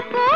को